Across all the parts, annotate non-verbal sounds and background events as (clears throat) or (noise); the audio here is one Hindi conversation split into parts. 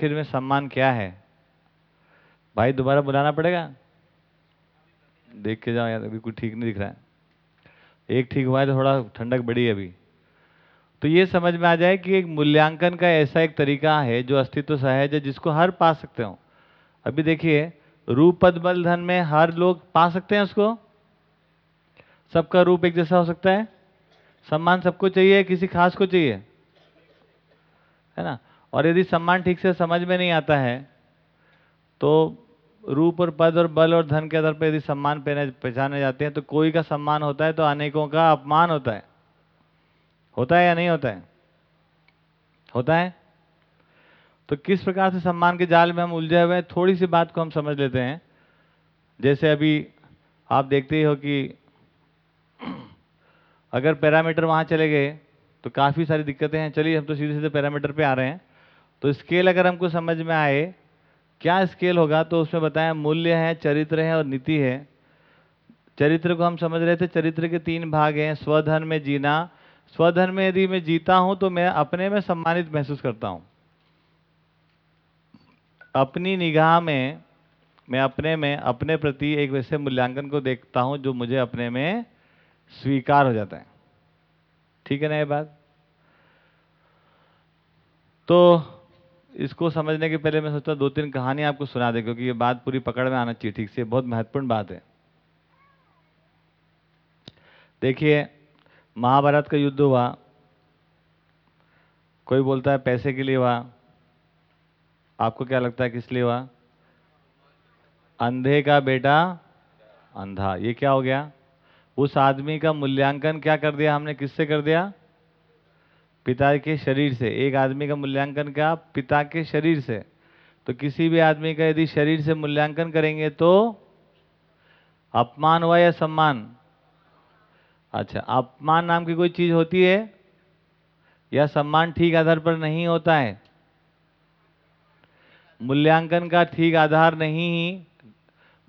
आखिर में सम्मान क्या है? भाई दोबारा बुलाना पड़ेगा? देख के जाओ यार, अभी कुछ ठीक नहीं दिख रहा है। एक ठीक हुआ है तो थोड़ा ठंडक बढ़ी है अभी। तो ये समझ में आ जाए कि एक मूल्यांकन का ऐसा एक तरीका है जो अस्तित्व सहज है, जिसको हर पा सकते हो। अभी देखिए रूप पद बल धन में हर लोग पा सकते हैं उसको? सबका रूप एक जैसा हो सकता है? सम्मान सबको चाहिए, किसी खास को चाहिए? है ना? और यदि सम्मान ठीक से समझ में नहीं आता है तो रूप और पद और बल और धन के आधार पर यदि सम्मान पहने, पहचाने जाते हैं तो कोई का सम्मान होता है तो अनेकों का अपमान होता है। होता है या नहीं होता है? होता है। तो किस प्रकार से सम्मान के जाल में हम उलझे हुए हैं, थोड़ी सी बात को हम समझ लेते हैं। जैसे अभी आप देखते ही हो कि अगर पैरामीटर वहाँ चले गए तो काफ़ी सारी दिक्कतें हैं। चलिए, हम तो सीधे सीधे पैरामीटर पे आ रहे हैं। तो स्केल अगर हमको समझ में आए, क्या स्केल होगा तो उसमें बताया मूल्य है, चरित्र है और नीति है। चरित्र को हम समझ रहे थे, चरित्र के तीन भाग हैं स्वधन में जीना। स्वधन में यदि मैं जीता हूँ तो मैं अपने में सम्मानित महसूस करता हूँ। अपनी निगाह में, मैं अपने में, अपने प्रति एक वैसे मूल्यांकन को देखता हूँ, जो मुझे अपने में स्वीकार हो जाता है। ठीक है ना ये बात? तो इसको समझने के पहले मैं सोचता दो तीन कहानी आपको सुना दे, क्योंकि ये बात पूरी पकड़ में आना चाहिए, ठीक से? बहुत महत्वपूर्ण बात है। देखिए, महाभारत का युद्ध हुआ। कोई बोलता है, पैसे के लिए हुआ। आपको क्या लगता है, किस लिए हुआ? अंधे का बेटा अंधा। ये क्या हो गया? उस आदमी का मूल्यांकन क्या कर दिया हमने? किससे कर दिया? पिता के शरीर से। एक आदमी का मूल्यांकन क्या? पिता के शरीर से। तो किसी भी आदमी का यदि शरीर से मूल्यांकन करेंगे तो अपमान हुआ या सम्मान? अच्छा अपमान नाम की कोई चीज़ होती है? या सम्मान ठीक आधार पर नहीं होता है? मूल्यांकन का ठीक आधार नहीं ही,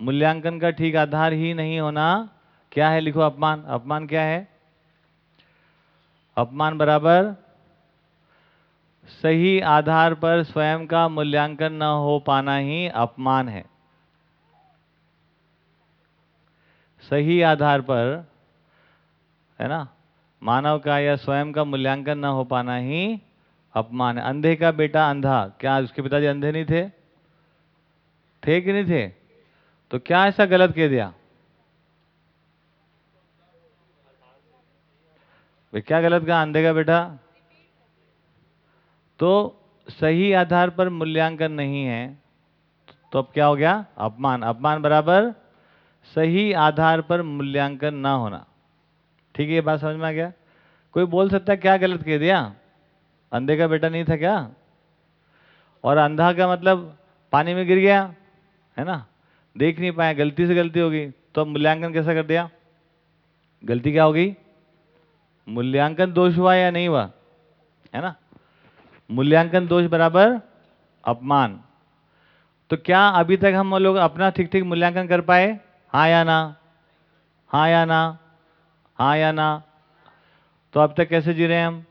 मूल्यांकन का ठीक आधार ही नहीं होना, क्या है? लिखो अपमान। अपमान क्या है? अपमान बराबर सही आधार पर स्वयं का मूल्यांकन न हो पाना ही अपमान है। सही आधार पर, है ना? मानव का या स्वयं का मूल्यांकन न हो पाना ही अपमान है। अंधे का बेटा अंधा, क्या उसके पिताजी अंधे नहीं थे? थे कि नहीं थे? तो क्या ऐसा गलत कह दिया? क्या गलत कहा, अंधे का बेटा? तो सही आधार पर मूल्यांकन नहीं है तो अब क्या हो गया? अपमान। अपमान बराबर सही आधार पर मूल्यांकन ना होना। ठीक है, ये बात समझ में आ गया? कोई बोल सकता क्या गलत कह दिया? अंधे का बेटा नहीं था क्या? और अंधा का मतलब पानी में गिर गया, है ना? देख नहीं पाया, गलती से गलती होगी तो अब मूल्यांकन कैसा कर दिया? गलती क्या होगी मूल्यांकन दोष हुआ या नहीं हुआ? है ना? मूल्यांकन दोष बराबर अपमान। तो क्या अभी तक हम लोग अपना ठीक ठीक मूल्यांकन कर पाए? हाँ या ना? हाँ या ना? हाँ या ना? तो अब तक कैसे जी रहे हैं हम?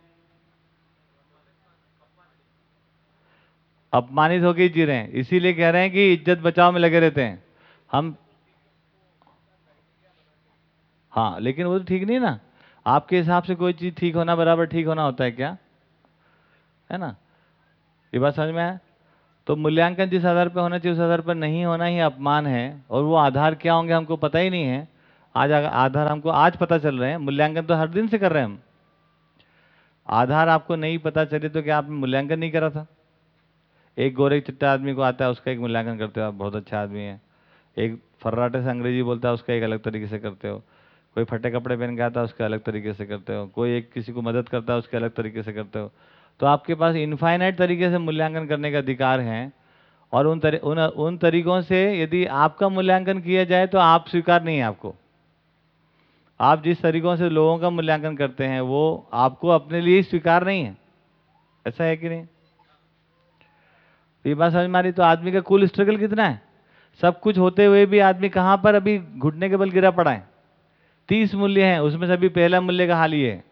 अपमानित होकर जी रहे हैं। इसीलिए कह रहे हैं कि इज़्ज़त बचाव में लगे रहते हैं। हम हाँ लेकिन वो तो ठीक नहीं ना। आपके हिसाब से कोई चीज़ ठीक होना बराबर ठीक होना होता है क्या? है ना? ये बात समझ में है तो मूल्यांकन जिस आधार पर होना चाहिए, उस आधार पर नहीं होना ही अपमान है, और वो आधार क्या होंगे हमको पता ही नहीं है। आज आधार हमको आज पता चल रहे हैं, मूल्यांकन तो हर दिन से कर रहे हैं हम। आधार आपको नहीं पता चले तो क्या आपने मूल्यांकन नहीं करा था? एक गोरे चिट्टा आदमी को आता है, उसका एक मूल्यांकन करते हो आप, बहुत अच्छा आदमी है। एक फर्राटे से अंग्रेज़ी बोलता है, उसका एक अलग तरीके से करते हो। कोई फटे कपड़े पहन के आता है, उसके अलग तरीके से करते हो। कोई एक किसी को मदद करता है, उसके अलग तरीके से करते हो। तो आपके पास इनफाइनाइट तरीके से मूल्यांकन करने का अधिकार है और उन तरी, उन उन तरीकों से यदि आपका मूल्यांकन किया जाए तो आप स्वीकार नहीं है आपको। आप जिस तरीकों से लोगों का मूल्यांकन करते हैं वो आपको अपने लिए स्वीकार नहीं है। ऐसा है कि नहीं? ये बात समझ मारी तो आदमी का कुल स्ट्रगल कितना है? सब कुछ होते हुए भी आदमी कहाँ पर अभी घुटने के बल गिरा पड़ा है? तीस मूल्य हैं उसमें से अभी पहला मूल्य का हाल ही है।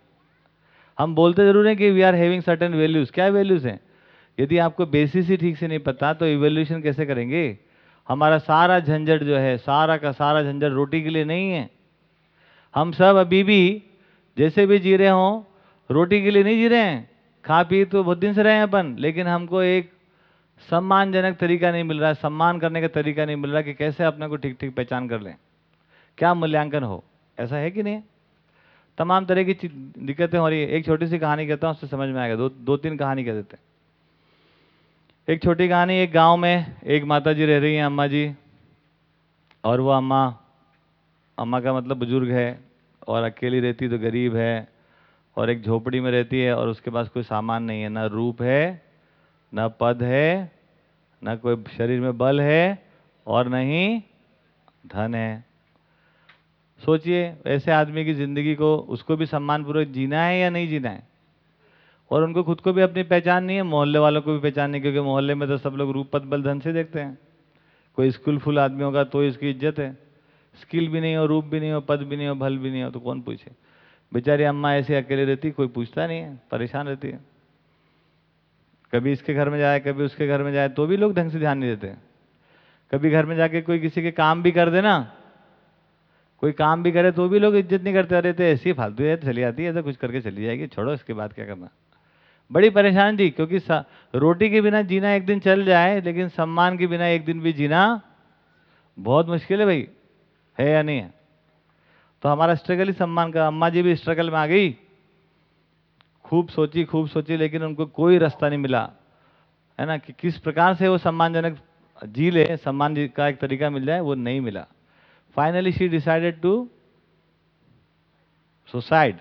हम बोलते ज़रूर हैं कि we are having certain values क्या वैल्यूज़ हैं? यदि आपको बेसिस ही ठीक से नहीं पता तो इवोल्यूशन कैसे करेंगे? हमारा सारा झंझट जो है, सारा का सारा झंझट रोटी के लिए नहीं है। हम सब अभी भी जैसे भी जी रहे हों, रोटी के लिए नहीं जी रहे हैं। खा पी तो बहुत दिन से रहे हैं अपन, लेकिन हमको एक सम्मानजनक तरीका नहीं मिल रहा है सम्मान करने का तरीका नहीं मिल रहा कि कैसे अपने को ठीक ठीक पहचान कर लें। क्या मूल्यांकन हो? ऐसा है कि नहीं? तमाम तरह की दिक्कतें हो रही है। एक छोटी सी कहानी कहता हूँ, उससे समझ में आएगा। दो दो तीन कहानी कह देते हैं। एक छोटी कहानी, एक गाँव में एक माता जी रह रही हैं अम्मा जी, और वो अम्मा अम्मा का मतलब बुज़ुर्ग है, और अकेली रहती तो गरीब है, और एक झोपड़ी में रहती है, और उसके पास कोई सामान नहीं है। ना रूप है, न पद है, न कोई शरीर में बल है, और न ही धन है। सोचिए, ऐसे आदमी की ज़िंदगी को, उसको भी सम्मानपूर्वक जीना है या नहीं जीना है? और उनको खुद को भी अपनी पहचान नहीं है, मोहल्ले वालों को भी पहचान नहीं, क्योंकि मोहल्ले में तो सब लोग रूप पद, बल, धन से देखते हैं। कोई स्किलफुल आदमी होगा तो इसकी इज़्ज़त है। स्किल भी नहीं हो, रूप भी नहीं हो, पद भी नहीं हो, भल भी नहीं हो तो कौन पूछे? बेचारी अम्मा ऐसे अकेले रहती कोई पूछता नहीं है, परेशान रहती है। कभी इसके घर में जाए, कभी उसके घर में जाए तो भी लोग ढंग से ध्यान नहीं देते। कभी घर में जाके कोई किसी के काम भी कर दे ना कोई काम भी करे तो भी लोग इज़्ज़त नहीं करते। रहते तो ऐसी फालतू है चली आती है तो कुछ करके चली जाएगी। छोड़ो, इसके बाद क्या करना? बड़ी परेशान थी क्योंकि रोटी के बिना जीना एक दिन चल जाए, लेकिन सम्मान के बिना एक दिन भी जीना बहुत मुश्किल है भाई। है या नहीं है? तो हमारा स्ट्रगल ही सम्मान का, अम्मा जी भी स्ट्रगल में आ गई। खूब सोची खूब सोची, लेकिन उनको कोई रास्ता नहीं मिला। है ना, कि किस प्रकार से वो सम्मानजनक जी ले, सम्मान का एक तरीका मिल जाए, वो नहीं मिला। Finally she decided to suicide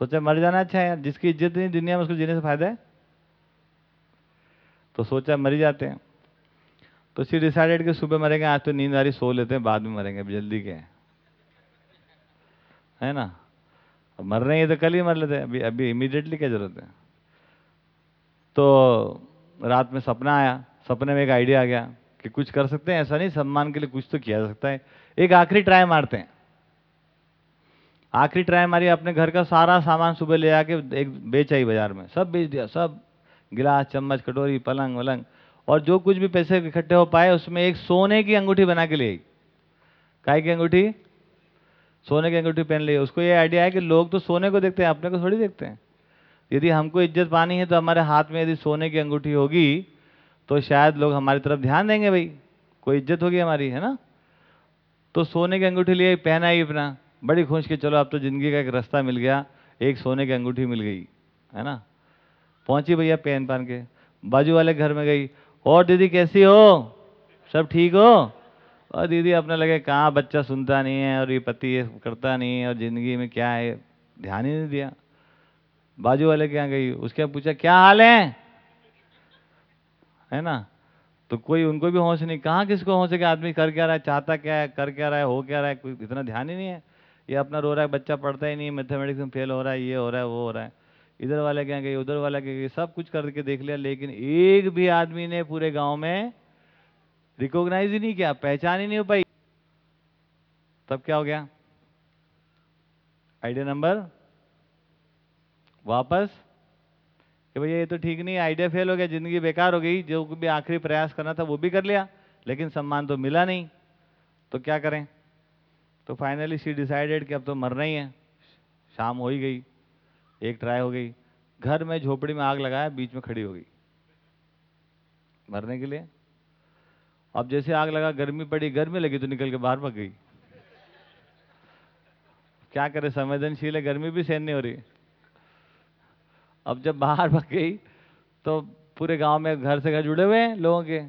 सोचा मर जाना अच्छा है यार जिसकी इज़्ज़त नहीं, दुनिया में उसको जीने से फ़ायदा है? तो सोचा मर जाते हैं। तो सी डिसाइडेड कि सुबह मरेंगे, आज तो नींद आ रही, सो लेते हैं, बाद में मरेंगे, अभी जल्दी के है। ना? अब मर रहे हैं तो कल ही मर लेते हैं, अभी अभी इमीडिएटली क्या ज़रूरत है? तो रात में सपना आया, सपने में एक आइडिया आ गया। कि कुछ कर सकते हैं, ऐसा नहीं, सम्मान के लिए कुछ तो किया जा सकता है। एक आखिरी ट्राई मारते हैं। आखिरी ट्राई मारी, अपने घर का सारा सामान सुबह ले आके एक बेच आई बाज़ार में, सब बेच दिया, सब गिलास, चम्मच, कटोरी, पलंग, वलंग, और जो कुछ भी पैसे इकट्ठे हो पाए, उसमें एक सोने की अंगूठी बना के ले आई। काय की अंगूठी? सोने की अंगूठी पहन ली। उसको ये आइडिया है कि लोग तो सोने को देखते हैं, अपने को थोड़ी देखते हैं। यदि हमको इज़्ज़त पानी है तो हमारे हाथ में यदि सोने की अंगूठी होगी तो शायद लोग हमारी तरफ़ ध्यान देंगे भाई। कोई इज़्ज़त होगी हमारी, है ना? तो सोने की अंगूठी लिए पहना ही अपना। बड़ी खुश कि चलो अब तो ज़िंदगी का एक रास्ता मिल गया। एक सोने की अंगूठी मिल गई, है ना? पहुँची भैया पहन पहन के। बाजू वाले घर में गई। और दीदी कैसी हो? सब ठीक हो? और दीदी अपने लगे, कहाँ बच्चा सुनता नहीं है और ये पति ये करता नहीं है और ज़िंदगी में क्या है? ध्यान ही नहीं दिया। बाजू वाले के यहाँ गई। उसके पूछा, क्या हाल है? है ना? तो कोई उनको भी होश नहीं। कहाँ किसको होश है कि आदमी कर क्या रहा है, चाहता क्या है, कर क्या रहा है, हो क्या रहा है, कोई इतना ध्यान ही नहीं है। ये अपना रो रहा है, बच्चा पढ़ता ही नहीं मैथमेटिक्स में फेल हो रहा है, ये हो रहा है, वो हो रहा है। इधर वाले क्या गए, उधर वाला क्या गए, सब कुछ करके देख लिया, लेकिन एक भी आदमी ने पूरे गाँव में रिकॉग्नाइज ही नहीं किया, पहचान ही नहीं हो पाई। तब क्या हो गया? आइडिया नंबर वापस कि भैया ये तो ठीक नहीं आइडिया फेल हो गया, ज़िंदगी बेकार हो गई, जो भी आखिरी प्रयास करना था वो भी कर लिया, लेकिन सम्मान तो मिला नहीं। तो क्या करें? तो फाइनली सी डिसाइडेड कि अब तो मरना ही है। शाम हो ही गई, एक ट्राई हो गई। घर में झोपड़ी में आग लगाया, बीच में खड़ी हो गई। मरने के लिए। अब जैसे आग लगा, गर्मी पड़ी, गर्मी लगी तो निकल के बाहर भग गई। क्या करे, संवेदनशील है, गर्मी भी सहन नहीं हो रही। अब जब बाहर भग गई तो पूरे गाँव में घर से घर जुड़े हुए हैं लोगों के।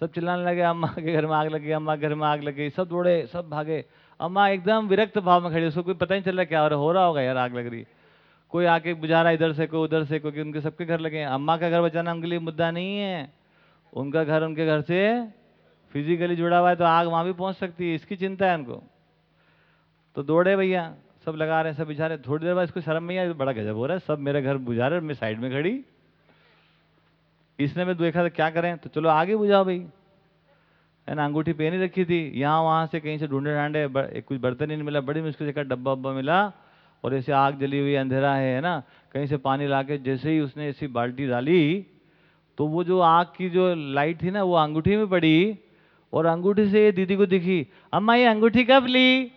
सब चिल्लाने लगे, अम्मा के घर में आग लगी, अम्मा के घर में आग लगी, सब दौड़े, सब भागे। अम्मा एकदम विरक्त भाव में खड़ी, उसको कोई पता नहीं चल रहा क्या हो रहा हो रहा होगा यार आग लग रही। कोई आके बुझा रहा इधर से, कोई उधर से, क्योंकि उनके सबके घर लगे अम्मा का घर बचाना उनके लिए मुद्दा नहीं है। उनका घर उनके घर से फिजिकली जुड़ा हुआ है तो आग वहाँ भी पहुँच सकती है, इसकी चिंता है उनको। तो दौड़े भैया। सब लगा रहे हैं, सब बिछा रहे थोड़ी देर बाद इसको शर्म नहीं आया बड़ा गजब हो रहा है, सब मेरे घर बुझा रहे मैं साइड में खड़ी। इसने मैं देखा था क्या करें? तो चलो आगे बुझाओ भाई। है ना, अंगूठी पहनी रखी थी। यहाँ वहाँ से कहीं से ढूंढे ढांडे कुछ बर्तन ही नहीं मिला, बड़ी मुश्किल से डब्बा वब्बा मिला। और ऐसे आग जली हुई, अंधेरा है है ना। कहीं से पानी ला के जैसे ही उसने ऐसी बाल्टी डाली तो वो जो आग की जो लाइट थी ना, वो अंगूठी में पड़ी। और अंगूठी से ये दीदी को दिखी, अम्मा, ये अंगूठी कब ली?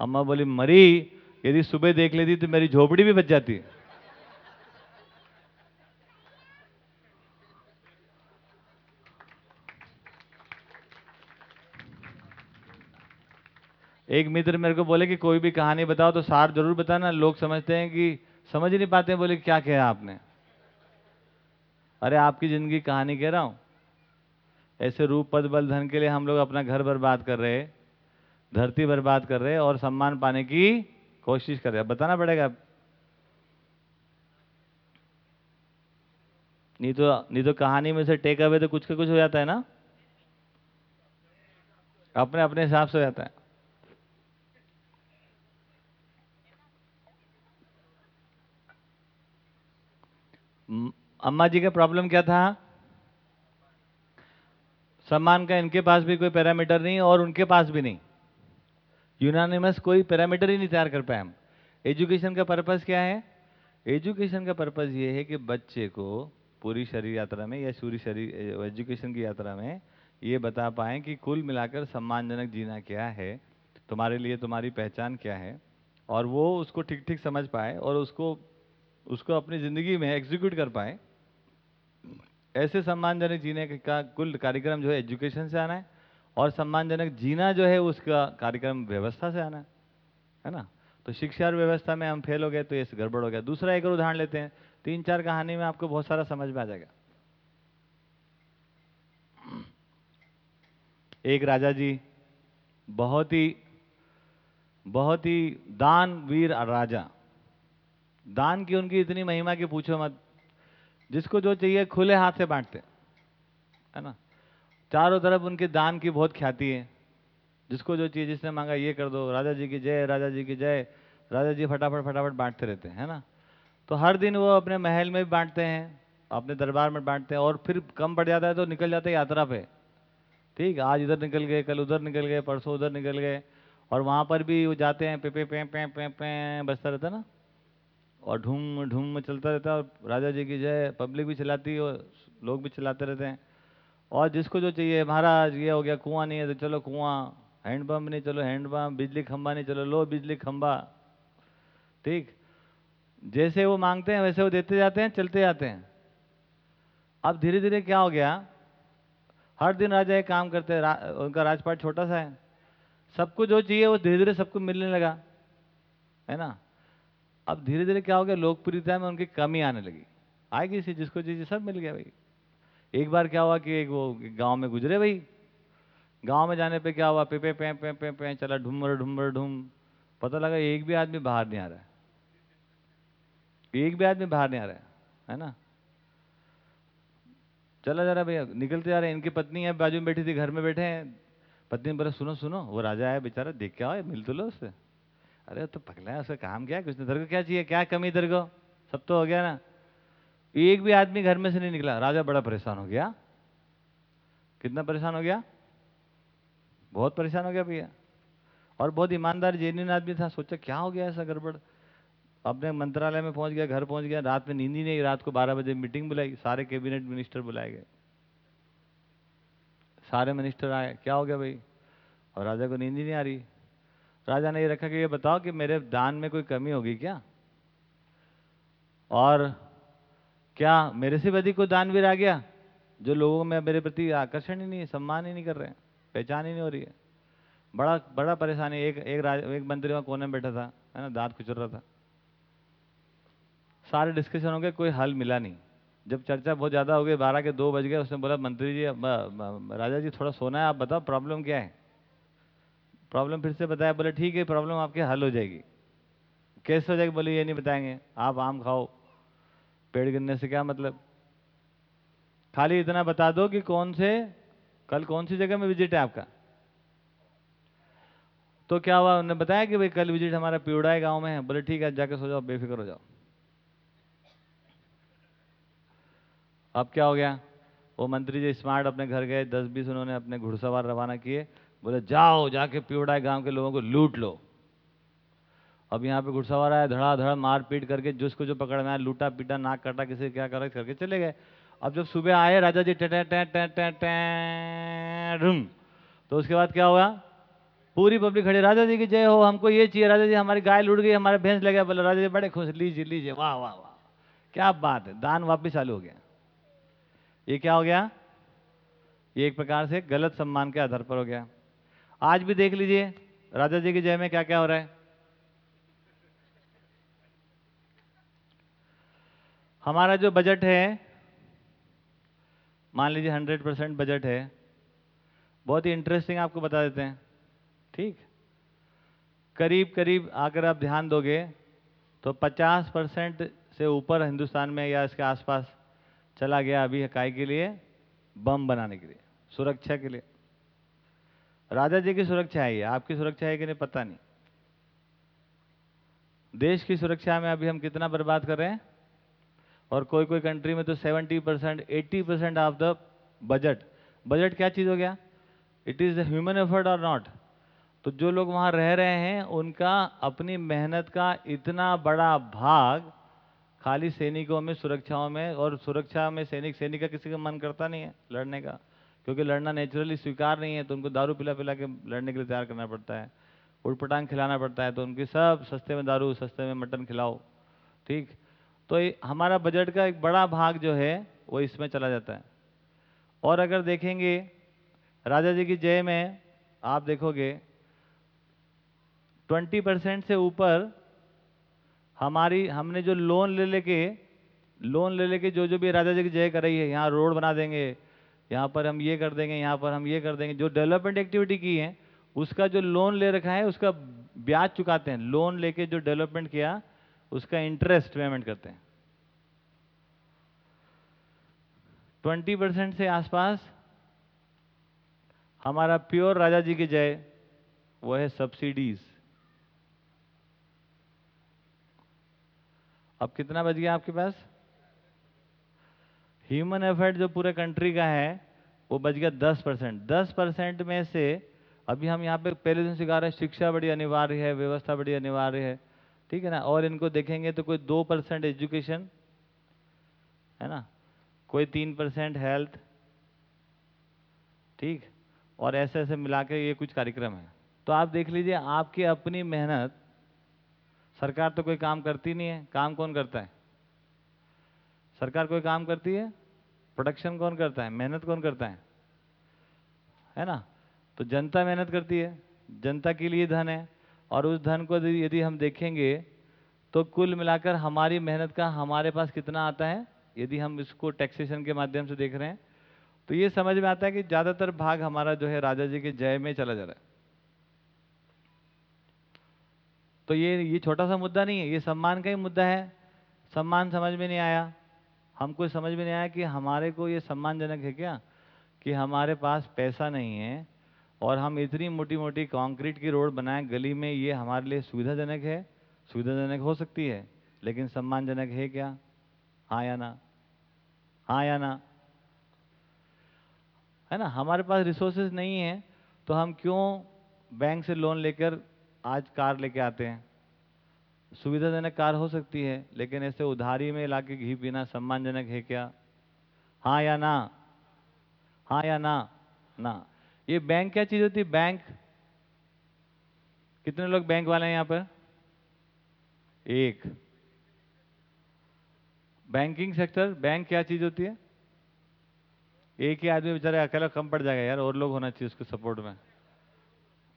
अम्मा बोली, मरी, यदि सुबह देख लेती तो मेरी झोपड़ी भी बच जाती। एक मित्र मेरे को बोले कि, कोई भी कहानी बताओ तो सार ज़रूर बताना। लोग समझते हैं कि समझ ही नहीं पाते हैं, बोले, क्या कहा आपने? अरे, आपकी ज़िंदगी कहानी कह रहा हूँ। ऐसे रूप, पद, बल, धन के लिए हम लोग अपना घर बर्बाद कर रहे धरती बर्बाद कर रहे और सम्मान पाने की कोशिश कर रहे अब बताना पड़ेगा। नहीं तो नहीं तो कहानी में से टेक अवे तो कुछ का कुछ हो जाता है ना? अपने अपने हिसाब से हो जाता है। अम्मा जी का प्रॉब्लम क्या था? सम्मान का इनके पास भी कोई पैरामीटर नहीं और उनके पास भी नहीं। यूनानिमस कोई पैरामीटर ही नहीं तैयार कर पाए हम। एजुकेशन का पर्पस क्या है? एजुकेशन का पर्पस ये है कि बच्चे को पूरी शरीर यात्रा में या पूरी शरीर एजुकेशन की यात्रा में ये बता पाएँ कि कुल मिलाकर सम्मानजनक जीना क्या है, तुम्हारे लिए तुम्हारी पहचान क्या है, और वो उसको ठीक ठीक समझ पाए और उसको उसको अपनी ज़िंदगी में एग्जीक्यूट कर पाए। ऐसे सम्मानजनक जीने का कुल कार्यक्रम जो है, एजुकेशन से आना है। और सम्मानजनक जीना जो है उसका कार्यक्रम व्यवस्था से आना है ना? तो शिक्षा और व्यवस्था में हम फेल हो गए तो ये गड़बड़ हो गया। दूसरा एक और उदाहरण लेते हैं। तीन चार कहानी में आपको बहुत सारा समझ में आ जाएगा। एक राजा जी, बहुत ही बहुत ही दान वीर राजा। दान की उनकी इतनी महिमा की पूछो मत। जिसको जो चाहिए खुले हाथ से बांटते, है ना? चारों तरफ़ उनके दान की बहुत ख्याति है। जिसको जो चीज़ जिसने मांगा, ये कर दो, राजा जी की जय, राजा जी की जय, राजा जी फटाफट फटाफट बांटते रहते हैं, है ना? तो हर दिन वो अपने महल में भी बांटते हैं, अपने दरबार में बांटते हैं, और फिर कम पड़ जाता है तो निकल जाते हैं यात्रा पे। ठीक, आज इधर निकल गए, कल उधर निकल गए, परसों उधर निकल गए, और वहाँ पर भी वो जाते हैं, पे पे पे पे पे पे बजता रहता ना? और ढूम ढूम चलता रहता है, और राजा जी की जय, पब्लिक भी चलाती है, और लोग भी चलाते रहते हैं। और जिसको जो चाहिए महाराज ये हो गया कुआँ नहीं है तो चलो कुआँ हैंडपम्प नहीं चलो हैंडपम्प बिजली खंबा नहीं चलो लो बिजली खंबा ठीक? जैसे वो मांगते हैं वैसे वो देते जाते हैं चलते जाते हैं। अब धीरे धीरे क्या हो गया? हर दिन राजा एक काम करते हैं रा, उनका राजपाट छोटा सा है। सबको जो चाहिए वो धीरे धीरे सबको मिलने लगा। है ना? अब धीरे धीरे क्या हो गया? लोकप्रियता में उनकी कमी आने लगी। आएगी सी जिसको चाहिए सब मिल गया भाई। एक बार क्या हुआ कि एक वो गाँव में गुजरे भाई। गाँव में जाने पे क्या हुआ? पे पे पे पे पे पे, चला ढूमर ढूमर ढूम पता लगा एक भी आदमी बाहर नहीं आ रहा है। एक भी आदमी बाहर नहीं आ रहा है है ना? चला जा रहा भैया, निकलते जा रहे हैं। इनकी पत्नी है, बाजू में बैठी थी, घर में बैठे हैं। पत्नी ने बोला, सुनो सुनो, वो राजा है, बेचारा, देख के मिल तो लो उससे अरे तो पगला है, उसका काम क्या है? कुछ तेरे को क्या चाहिए? क्या कमी तेरे को? सब तो हो गया ना। एक भी आदमी घर में से नहीं निकला। राजा बड़ा परेशान हो गया। कितना परेशान हो गया? बहुत परेशान हो गया भैया। और बहुत ईमानदार जेन्यून आदमी था। सोचा, क्या हो गया ऐसा गड़बड़? अपने मंत्रालय में पहुँच गया, घर पहुँच गया। रात में नींद ही नहीं रात को बारह बजे मीटिंग बुलाई। सारे कैबिनेट मिनिस्टर बुलाए गए। सारे मिनिस्टर आए। क्या हो गया भाई? और राजा को नींद ही नहीं आ रही। राजा ने ये रखा कि, ये बताओ कि मेरे दान में कोई कमी होगी क्या? और क्या मेरे से अधिक कोई दानवीर आ गया? जो लोगों में मेरे प्रति आकर्षण ही नहीं है, सम्मान ही नहीं कर रहे हैं, पहचान ही नहीं हो रही है। बड़ा बड़ा परेशानी एक एक राज, एक मंत्री वहाँ कोने में बैठा था, है ना, दांत खुचर रहा था। सारे डिस्कशन हो गए, कोई हल मिला नहीं। जब चर्चा बहुत ज़्यादा हो गई, बारह के दो बज गए, उसने बोला, मंत्री जी राजा जी, थोड़ा सोना है, आप बताओ प्रॉब्लम क्या है? प्रॉब्लम फिर से बताया, बोले, ठीक है प्रॉब्लम आपकी हल हो जाएगी। कैसे हो जाएगी? बोले, ये नहीं बताएँगे, आप आम खाओ। पेड़ गिरने से क्या मतलब? खाली इतना बता दो कि कौन से, कल कौन सी जगह में विज़िट है आपका? तो क्या हुआ, उन्होंने बताया कि भाई कल विज़िट हमारा पिवड़ाए गाँव में है। बोले, ठीक है, जाके सो जाओ, बेफिक्र हो जाओ। अब क्या हो गया? वो मंत्री जी स्मार्ट अपने घर गए, दस बीस उन्होंने अपने घुड़सवार रवाना किए। बोले, जाओ, जाके पिवड़ाए गाँव के लोगों को लूट लो। अब यहाँ पे घुड़सवार आया धड़ा मार पीट करके जिसको जो पकड़ में आया, लूटा पीटा, नाक काटा, किसी क्या करा करके चले गए। अब जब सुबह आए, राजा जी टे टे टे टे टे तो उसके बाद क्या हुआ? पूरी पब्लिक खड़ी, राजा जी की जय हो, हमको ये चाहिए, राजा जी, हमारी गाय लुट गई, हमारे भैंस लगे, बोले, राजा जी, बड़े खुश, लीजिए लीजिए, वाह वाह वाह, क्या बात है, दान वापिस चालू हो गया। ये क्या हो गया? ये एक प्रकार से गलत सम्मान के आधार पर हो गया। आज भी देख लीजिए, राजा जी की जय में क्या क्या हो रहा है? हमारा जो बजट है, मान लीजिए हंड्रेड परसेंट बजट है, बहुत ही इंटरेस्टिंग आपको बता देते हैं, ठीक? करीब करीब अगर आप ध्यान दोगे तो 50 परसेंट से ऊपर हिंदुस्तान में या इसके आसपास चला गया अभी इकाई के लिए बम बनाने के लिए, सुरक्षा के लिए। राजा जी की सुरक्षा है आपकी सुरक्षा है कि नहीं पता नहीं। देश की सुरक्षा में अभी हम कितना बर्बाद कर रहे हैं? और कोई कोई कंट्री में तो 70 percent eighty percent of the budget budget क्या चीज़ हो गया? It is the human effort और नॉट तो जो लोग वहाँ रह रहे हैं, उनका अपनी मेहनत का इतना बड़ा भाग खाली सैनिकों में, सुरक्षाओं में, और सुरक्षा में सैनिक सैनिक का किसी का मन करता नहीं है लड़ने का, क्योंकि लड़ना नेचुरली स्वीकार नहीं है तो उनको दारू पिला पिला के लड़ने के लिए तैयार करना पड़ता है। उठपटांग खिलाना पड़ता है तो उनकी सब सस्ते में दारू, सस्ते में मटन खिलाओ, ठीक? तो हमारा बजट का एक बड़ा भाग जो है, वो इसमें चला जाता है। और अगर देखेंगे, राजा जी की जय में आप देखोगे, ट्वेंटी परसेंट से ऊपर हमारी, हमने जो लोन ले लेके, लोन ले लेके जो जो भी राजा जी की जय कर रही है, यहाँ रोड बना देंगे, यहाँ पर हम ये कर देंगे, यहाँ पर हम ये कर देंगे, जो डेवलपमेंट एक्टिविटी की है, उसका जो लोन ले रखा है, उसका ब्याज चुकाते हैं। लोन लेके जो डेवलपमेंट किया उसका इंटरेस्ट पेमेंट करते हैं। ट्वेंटी परसेंट से आसपास हमारा प्योर राजा जी की जय, वो है सब्सिडीज अब कितना बच गया आपके पास? ह्यूमन एफर्ट जो पूरे कंट्री का है, वो बच गया दस परसेंट। दस परसेंट में से अभी हम यहाँ पे पहले दिन सिखा रहे हैं, शिक्षा बड़ी अनिवार्य है, व्यवस्था बड़ी अनिवार्य है। ठीक है ना? और इनको देखेंगे तो कोई दो परसेंट एजुकेशन है ना? कोई तीन परसेंट हेल्थ ठीक? और ऐसे ऐसे मिला के ये कुछ कार्यक्रम है। तो आप देख लीजिए, आपकी अपनी मेहनत, सरकार तो कोई काम करती नहीं है। काम कौन करता है? सरकार कोई काम करती है? प्रोडक्शन कौन करता है? मेहनत कौन करता है? है ना? तो जनता मेहनत करती है। जनता के लिए धन है। और उस धन को यदि हम देखेंगे तो कुल मिलाकर हमारी मेहनत का हमारे पास कितना आता है? यदि हम इसको टैक्सेशन के माध्यम से देख रहे हैं तो ये समझ में आता है कि ज़्यादातर भाग हमारा जो है राजा जी के जय में चला जा रहा है। तो ये ये छोटा सा मुद्दा नहीं है, ये सम्मान का ही मुद्दा है। सम्मान समझ में नहीं आया। हमको समझ में नहीं आया कि हमारे को ये सम्मानजनक है क्या? कि हमारे पास पैसा नहीं है और हम इतनी मोटी मोटी कंक्रीट की रोड बनाएँ, गली में ये हमारे लिए सुविधाजनक है। सुविधाजनक हो सकती है, लेकिन सम्मानजनक है क्या? हाँ या ना? हाँ या ना? है ना? हमारे पास रिसोर्सेज नहीं है तो हम क्यों बैंक से लोन लेकर आज कार लेके आते हैं? सुविधाजनक कार हो सकती है, लेकिन ऐसे उधारी में ला के घी पीना सम्मानजनक है क्या? हाँ या ना? हाँ या ना? ना। ये बैंक क्या चीज़ होती है? बैंक कितने लोग बैंक वाले हैं यहाँ पर? एक. बैंकिंग सेक्टर बैंक क्या चीज़ होती है? एक ही आदमी बेचारे अकेला कम पड़ जाएगा यार, और लोग होना चाहिए उसके सपोर्ट में।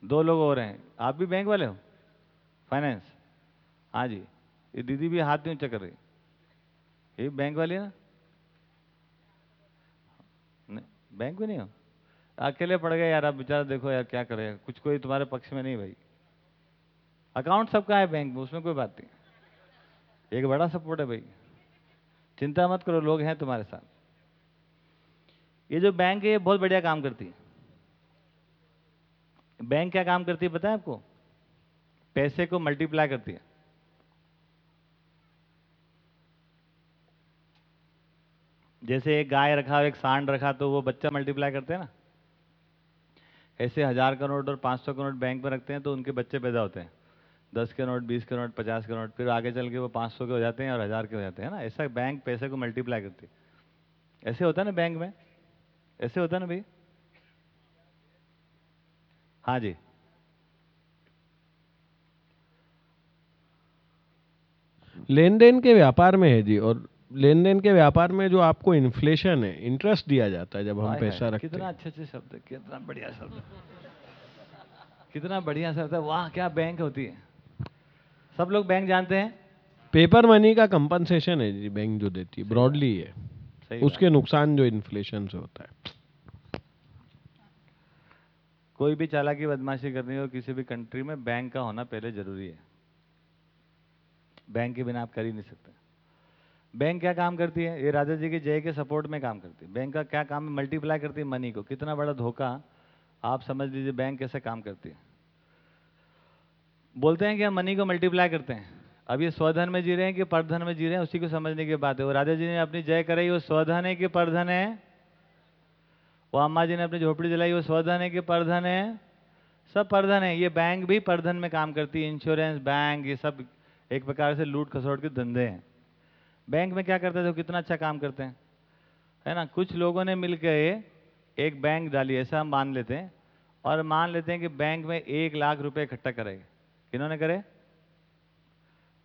दो लोग और हैं। आप भी बैंक वाले हो? फाइनेंस हाँ जी. ये दीदी भी हाथ नहीं ऊँचा रही ये बैंक वाली ना? नहीं बैंक भी नहीं हो? अकेले पड़ गए, यार आप बेचारा देखो यार क्या करेगा कुछ कोई तुम्हारे पक्ष में नहीं भाई। अकाउंट सबका है बैंक में, उसमें कोई बात नहीं। एक बड़ा सपोर्ट है भाई। चिंता मत करो, लोग हैं तुम्हारे साथ। ये जो बैंक है, ये बहुत बढ़िया काम करती है। बैंक क्या काम करती है पता है आपको? पैसे को मल्टीप्लाई करती है। जैसे एक गाय रखा, एक सांड रखा तो वो बच्चा मल्टीप्लाई करते हैं ना। ऐसे हज़ार का नोट और पाँच सौ का नोट बैंक में रखते हैं तो उनके बच्चे पैदा होते हैं। दस के नोट, बीस के नोट, पचास के नोट, फिर आगे चल के वो पाँच सौ के हो जाते हैं और हज़ार के हो जाते हैं ना? ऐसा बैंक पैसे को मल्टीप्लाई करती है। ऐसे होता है ना बैंक में? ऐसे होता है ना भाई? हाँ जी। लेन देन के व्यापार में है जी, और लेन देन के व्यापार में जो आपको इन्फ्लेशन है इंटरेस्ट दिया जाता है जब हम पैसा रखते कितना अच्छे अच्छे शब्द है, कितना बढ़िया शब्द। कितना बढ़िया शब्द है वाह क्या बैंक होती है। सब लोग बैंक जानते हैं? पेपर मनी का कंपनसेशन है जी बैंक जो देती है ब्रॉडली है। उसके नुकसान जो इन्फ्लेशन से होता है। कोई भी चालाकी बदमाशी करनी हो किसी भी कंट्री में बैंक का होना पहले ज़रूरी है। बैंक के बिना आप कर ही नहीं सकते। बैंक क्या काम करती है? ये राजा जी की जय के सपोर्ट में काम करती है। बैंक का क्या काम है? मल्टीप्लाई करती है मनी को। कितना बड़ा धोखा आप समझ लीजिए बैंक कैसे काम करती है। बोलते हैं कि हम मनी को मल्टीप्लाई करते हैं। अब ये स्वधन में जी रहे हैं कि परधन में जी रहे हैं, उसी को समझने की बात है। वो राजा जी ने अपनी जय कराई, वो स्वधन है कि परधन है? वो अम्मा जी ने अपनी झोपड़ी जलाई, वो स्वधन है कि परधन है? सब परधन है। ये बैंक भी परधन में काम करती है। इंश्योरेंस बैंक ये सब एक प्रकार से लूट खसोट के धंधे हैं। बैंक में क्या करते थे वो कितना अच्छा काम करते हैं। है ना? कुछ लोगों ने मिल एक बैंक डाली, ऐसा हम मान लेते हैं। और मान लेते हैं कि बैंक में एक लाख रुपए इकट्ठा करेंगे किन्होंने करे?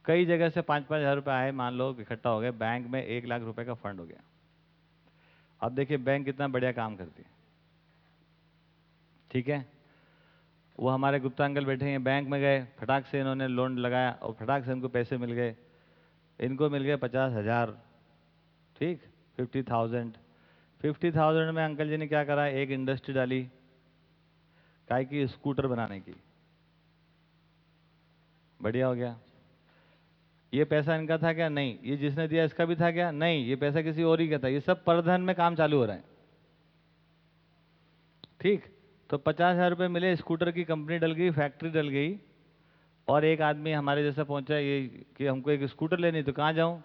कई जगह से पाँच पाँच हज़ार रुपये आए, मान लो, इकट्ठा हो गए। बैंक में एक लाख रुपए का फंड हो गया। अब देखिए, बैंक कितना बढ़िया काम करती है। ठीक है? वो हमारे गुप्ता अंकल बैठे हैं, बैंक में गए, फटाक से इन्होंने लोन लगाया और फटाक से उनको पैसे मिल गए। इनको मिल गए पचास हज़ार। ठीक? Fifty thousand. फिफ्टी थाउज़ेंड में अंकल जी ने क्या करा? एक इंडस्ट्री डाली काय की स्कूटर बनाने की। बढ़िया हो गया। ये पैसा इनका था क्या? नहीं। ये जिसने दिया इसका भी था क्या? नहीं। ये पैसा किसी और ही का था। ये सब परधन में काम चालू हो रहा है। ठीक? तो पचास हज़ार रुपये मिले, स्कूटर की कंपनी डल गई, फैक्ट्री डल गई। और एक आदमी हमारे जैसा पहुँचा, ये कि हमको एक स्कूटर लेनी तो कहाँ जाऊँ?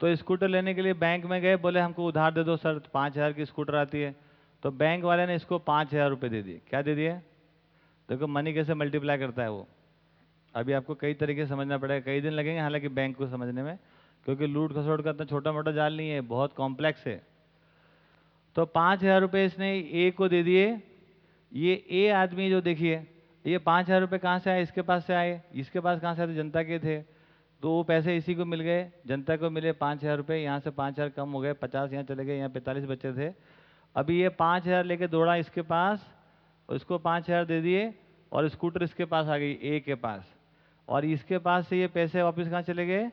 तो स्कूटर लेने के लिए बैंक में गए, बोले, हमको उधार दे दो सर, पाँच हज़ार की स्कूटर आती है। तो बैंक वाले ने इसको पाँच हज़ार रुपये दे दिए। क्या दे दिए? देखो, मनी कैसे मल्टीप्लाई करता है वो। अभी आपको कई तरीके समझना पड़ेगा। कई दिन लगेंगे हालाँकि बैंक को समझने में, क्योंकि लूट खसोट का इतना छोटा मोटा जाल नहीं है, बहुत कॉम्प्लेक्स है। तो पाँच हज़ार रुपये इसने ए को दे दिए। ये ए आदमी जो देखिए ये पाँच हज़ार रुपये कहाँ से आए? इसके पास से आए। इसके पास कहाँ से आए? तो जनता के थे। तो वो पैसे इसी को मिल गए। जनता को मिले पाँच हज़ार रुपये। यहाँ से पाँच हज़ार कम हो गए। पचास यहाँ चले गए। यहाँ पैंतालीस बच्चे थे। अभी ये पाँच हज़ार लेके दौड़ा इसके पास। इसको पाँच हज़ार दे दिए और स्कूटर इसके पास आ गई, ए के पास। और इसके पास से ये पैसे वापस कहाँ चले गए?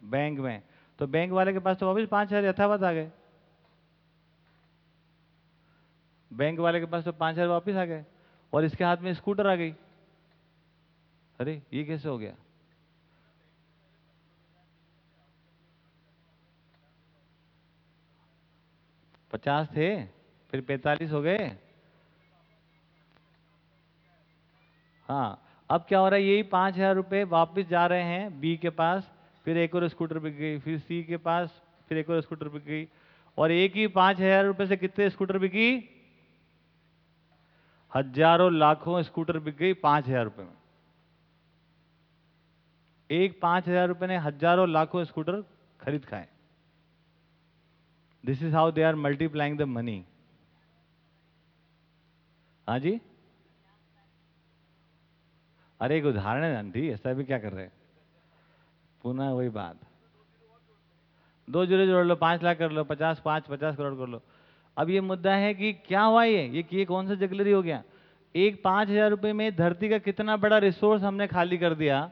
बैंक में। तो बैंक वाले के पास तो वापस पाँच हज़ार यथावत आ गए। बैंक वाले के पास तो पाँच हज़ार वापस आ गए। और इसके हाथ में स्कूटर आ गई। अरे, ये कैसे हो गया? पचास थे, फिर पैंतालीस हो गए। हाँ अब क्या हो रहा है? यही पाँच हज़ार रुपये वापस जा रहे हैं बी के पास, फिर एक और स्कूटर बिक गई, फिर सी के पास, फिर एक और स्कूटर बिक गई, और एक ही पाँच हज़ार रुपये से कितने स्कूटर बिकी हज़ारों लाखों स्कूटर बिक गई पाँच हज़ार रुपये में। एक पाँच हज़ार रुपये ने हज़ारों लाखों स्कूटर खरीद खाए। This is how they are multiplying the money हाँ जी? अरे, एक उदाहरण है आंटी, ऐसा भी क्या कर रहे हैं? पुनः वही बात। दो ज़ीरो जोड़ लो, पाँच लाख कर लो, पचास, पाँच, पचास करोड़ कर लो। अब ये मुद्दा है कि क्या हुआ ये? ये कि ये कौन सा जगलरी हो गया? एक पाँच हज़ार रुपये में धरती का कितना बड़ा रिसोर्स हमने खाली कर दिया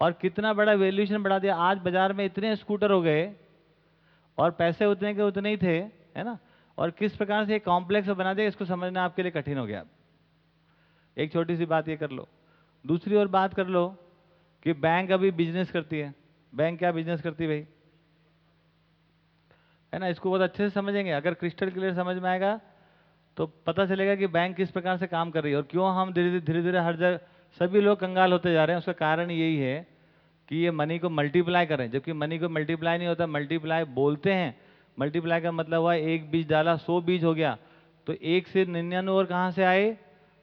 और कितना बड़ा वैल्यूएशन बढ़ा दिया? आज बाज़ार में इतने स्कूटर हो गए और पैसे उतने के उतने ही थे, है ना? और किस प्रकार से एक कॉम्प्लेक्स बना दिया, इसको समझना आपके लिए कठिन हो गया। एक छोटी सी बात ये कर लो। दूसरी और बात कर लो कि बैंक अभी बिज़नेस करती है। बैंक क्या बिज़नेस करती है भाई? है ना? इसको बहुत अच्छे से समझेंगे। अगर क्रिस्टल क्लियर समझ में आएगा तो पता चलेगा कि बैंक किस प्रकार से काम कर रही है। और क्यों हम धीरे धीरे धीरे धीरे हर जगह, सभी लोग कंगाल होते जा रहे हैं। उसका कारण यही है कि ये मनी को मल्टीप्लाई करें जबकि मनी को मल्टीप्लाई नहीं होता मल्टीप्लाई बोलते हैं। मल्टीप्लाई का मतलब हुआ एक बीज डाला, सौ बीज हो गया। तो एक से निन्यानवे और कहाँ से आए?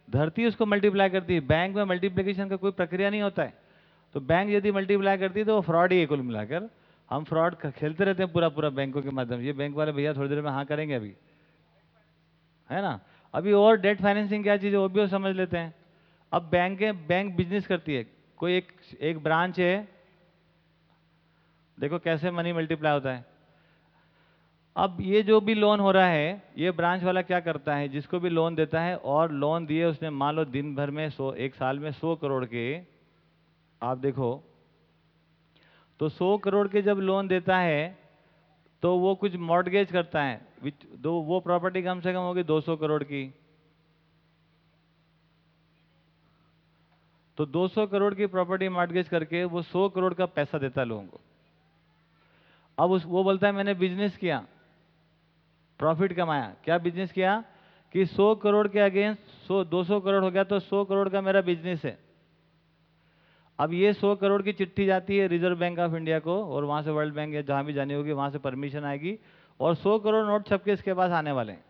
धरती उसको मल्टीप्लाई करती है। बैंक में मल्टीप्लिकेशन का कोई प्रक्रिया नहीं होता है। तो बैंक यदि मल्टीप्लाई करती है तो वो फ्रॉड ही है कुल मिलाकर। हम फ्रॉड खेलते रहते हैं पूरा पूरा बैंकों के माध्यम ये बैंक वाले भैया थोड़ी देर में हाँ करेंगे अभी। है ना? अभी और डेट फाइनेंसिंग क्या चीज़ है, वो भी वो समझ लेते हैं। अब बैंक बैंक बिज़नेस करती है। कोई एक एक ब्रांच है। देखो कैसे मनी मल्टीप्लाई होता है। अब ये जो भी लोन हो रहा है, ये ब्रांच वाला क्या करता है? जिसको भी लोन देता है और लोन दिए उसने, मान लो दिन भर में सौ, एक साल में सौ करोड़ के, आप देखो तो सौ करोड़ के जब लोन देता है तो वो कुछ मॉडगेज करता है विच दो, वो प्रॉपर्टी कम से कम होगी 200 करोड़ की। तो 200 करोड़ की प्रॉपर्टी मॉडगेज करके वो 100 करोड़ का पैसा देता है लोगों को। अब उस, वो बोलता है, मैंने बिज़नेस किया प्रॉफिट कमाया। क्या बिज़नेस किया? कि 100 करोड़ के अगेंस्ट 100 200 करोड़ हो गया तो 100 करोड़ का मेरा बिज़नेस है। अब ये 100 करोड़ की चिट्ठी जाती है रिज़र्व बैंक ऑफ़ इंडिया को और वहाँ से वर्ल्ड बैंक या जहाँ भी जानी होगी, वहाँ से परमिशन आएगी और 100 करोड़ नोट छपके इसके पास आने वाले हैं।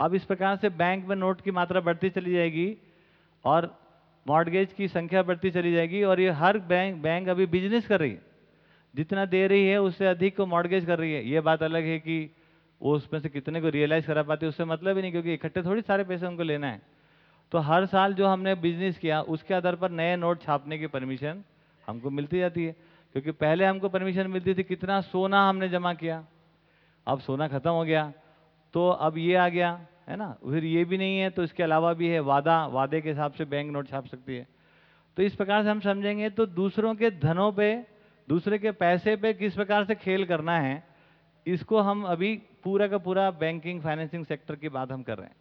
अब इस प्रकार से बैंक में नोट की मात्रा बढ़ती चली जाएगी और मॉडगेज की संख्या बढ़ती चली जाएगी और ये हर बैंक बैंक अभी बिज़नेस कर रही है। जितना दे रही है, उससे अधिक को मॉडगेज कर रही है। ये बात अलग है कि वो उसमें से कितने को रियलाइज़ करा पाती है, उससे मतलब ही नहीं, क्योंकि इकट्ठे थोड़ी सारे पैसे उनको लेना है। तो हर साल जो हमने बिज़नेस किया, उसके आधार पर नए नोट छापने की परमिशन हमको मिलती जाती है। क्योंकि पहले हमको परमिशन मिलती थी, कितना सोना हमने जमा किया। अब सोना खत्म हो गया तो अब ये आ गया, है ना? फिर ये भी नहीं है तो इसके अलावा भी है वादा। वादे के हिसाब से बैंक नोट छाप सकती है। तो इस प्रकार से हम समझेंगे तो दूसरों के धनों पे, दूसरे के पैसे पे किस प्रकार से खेल करना है, इसको हम अभी पूरा का पूरा बैंकिंग फाइनेंसिंग सेक्टर की बात हम कर रहे हैं।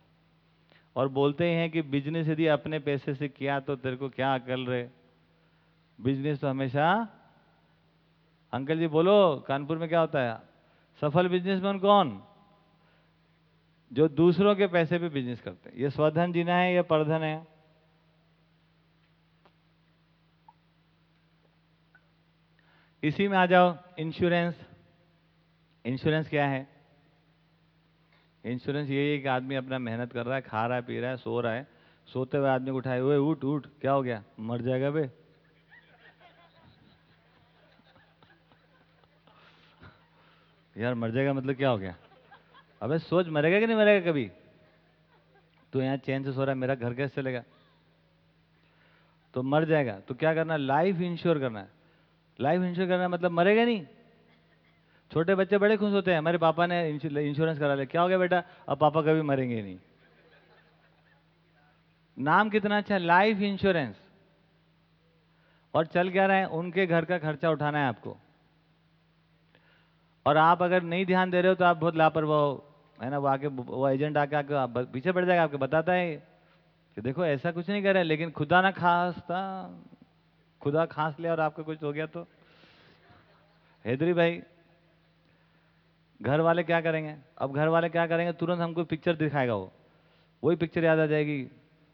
और बोलते हैं कि बिज़नेस यदि अपने पैसे से किया तो तेरे को क्या अकल रहे? बिज़नेस तो हमेशा अंकल जी बोलो, कानपुर में क्या होता है? सफल बिजनेसमैन कौन? जो दूसरों के पैसे पे बिज़नेस करते हैं। ये स्वधन जीना है, या परधन है। इसी में आ जाओ इंश्योरेंस इंश्योरेंस क्या है? इंश्योरेंस ये है कि आदमी अपना मेहनत कर रहा है, खा रहा है, पी रहा है, सो रहा है। सोते हुए आदमी को उठाए हुए उठ उठ, क्या हो गया? मर जाएगा बे। यार, मर जाएगा मतलब क्या हो गया? अबे, सोच, मरेगा कि नहीं मरेगा कभी? तो यहाँ चैन से सो रहा है, मेरा घर कैसे चलेगा? तो मर जाएगा। तो क्या करना? लाइफ इंश्योर करना है। लाइफ इंश्योर करना मतलब मरेगा नहीं? छोटे बच्चे बड़े खुश होते हैं हमारे पापा ने इंश्योरेंस करा लिया। क्या हो गया बेटा? अब पापा कभी मरेंगे नहीं। नाम कितना अच्छा लाइफ इंश्योरेंस और चल क्या रहे हैं, उनके घर का खर्चा उठाना है आपको। और आप अगर नहीं ध्यान दे रहे हो तो आप बहुत लापरवाह हो, है ना? वो आके, वो एजेंट आके आके आप पीछे पड़ जाएगा, आपको बताता है कि देखो, ऐसा कुछ नहीं कर रहे लेकिन खुदा ना खांसता, खुदा खांस लिया और आपको कुछ हो गया तो। हैदरी भाई घर वाले क्या करेंगे? अब घर वाले क्या करेंगे? तुरंत हमको पिक्चर दिखाएगा वो। वही पिक्चर याद आ जाएगी।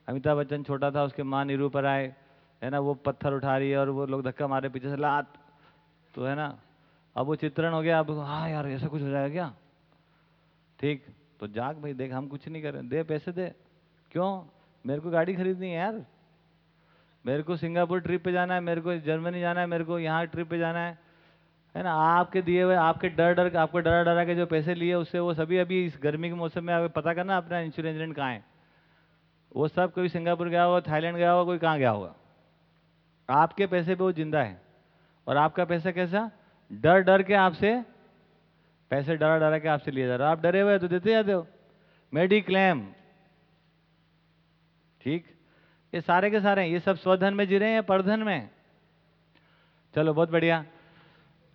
अमिताभ बच्चन छोटा था, उसके माँ नीरू पर आए, है ना, वो पत्थर उठा रही है और वो लोग धक्का मारे पीछे से, लात। तो है ना, अब वो चित्रण हो गया, अब हाँ यार, ऐसा कुछ हो जाएगा क्या? ठीक तो जाग भाई, देख, हम कुछ नहीं कर रहे। दे, पैसे दे। क्यों? मेरे को गाड़ी खरीदनी है यार। मेरे को सिंगापुर ट्रिप पे जाना है, मेरे को जर्मनी जाना है, मेरे को यहाँ ट्रिप पे जाना है। है ना, आपके दिए हुए, आपके डर डर, आपको डरा डरा के जो पैसे लिए, उससे वो सभी अभी इस गर्मी के मौसम में, आप पता करना अपना इंश्योरेंस एजेंट कहाँ है। वो सब कोई सिंगापुर गया होगा, थाईलैंड गया होगा, कोई कहाँ गया होगा। आपके पैसे पे वो ज़िंदा है। और आपका पैसा कैसा? डर डर के आपसे, पैसे डरा डरा के आपसे लिए जा रहे आप डरे हुए तो देते जाते हो। मेडिक्लेम ठीक? ये सारे के सारे ये सब स्वधन में जी रहे हैं या परधन में? चलो, बहुत बढ़िया।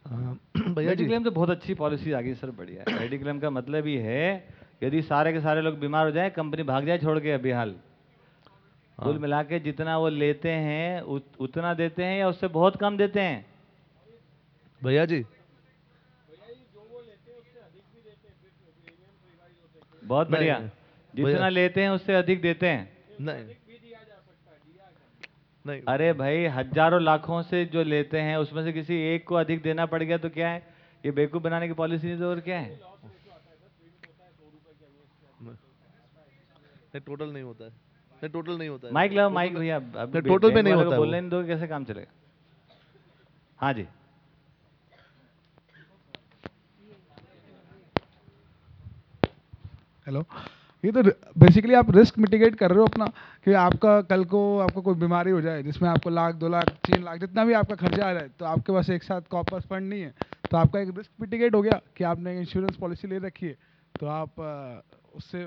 (clears throat) भैया जी। मेडिक्लेम तो बहुत अच्छी पॉलिसी आ गई सर बढ़िया है। मेडिक्लेम का मतलब ये है यदि सारे के सारे लोग बीमार हो जाए कंपनी भाग जाए छोड़ के अभी हाल। कुल मिला के जितना वो लेते हैं उत, उतना देते हैं या उससे बहुत कम देते हैं? भैया जी। बहुत बढ़िया। जितना लेते हैं उससे अधिक देते हैं। नहीं। नहीं। अरे भाई हज़ारों लाखों से जो लेते हैं उसमें से किसी एक को अधिक देना पड़ गया तो क्या है? ये बेवकूफ़ बनाने की पॉलिसी नहीं तो और क्या है? नहीं टोटल नहीं होता है। नहीं टोटल नहीं होता है। माइक लाओ माइक भैया अब total में नहीं होता बोलने नहीं दोगे कैसे काम चलेगा? हाँ जी। हेलो ये तो बेसिकली आप रिस्क मिटिगेट कर रहे हो अपना कि आपका कल को आपको कोई बीमारी हो जाए जिसमें आपको लाख दो लाख तीन लाख जितना भी आपका खर्चा आ जाए तो आपके पास एक साथ कॉपर्स फंड नहीं है। तो आपका एक रिस्क मिटिगेट हो गया कि आपने इंश्योरेंस पॉलिसी ले रखी है तो आप उससे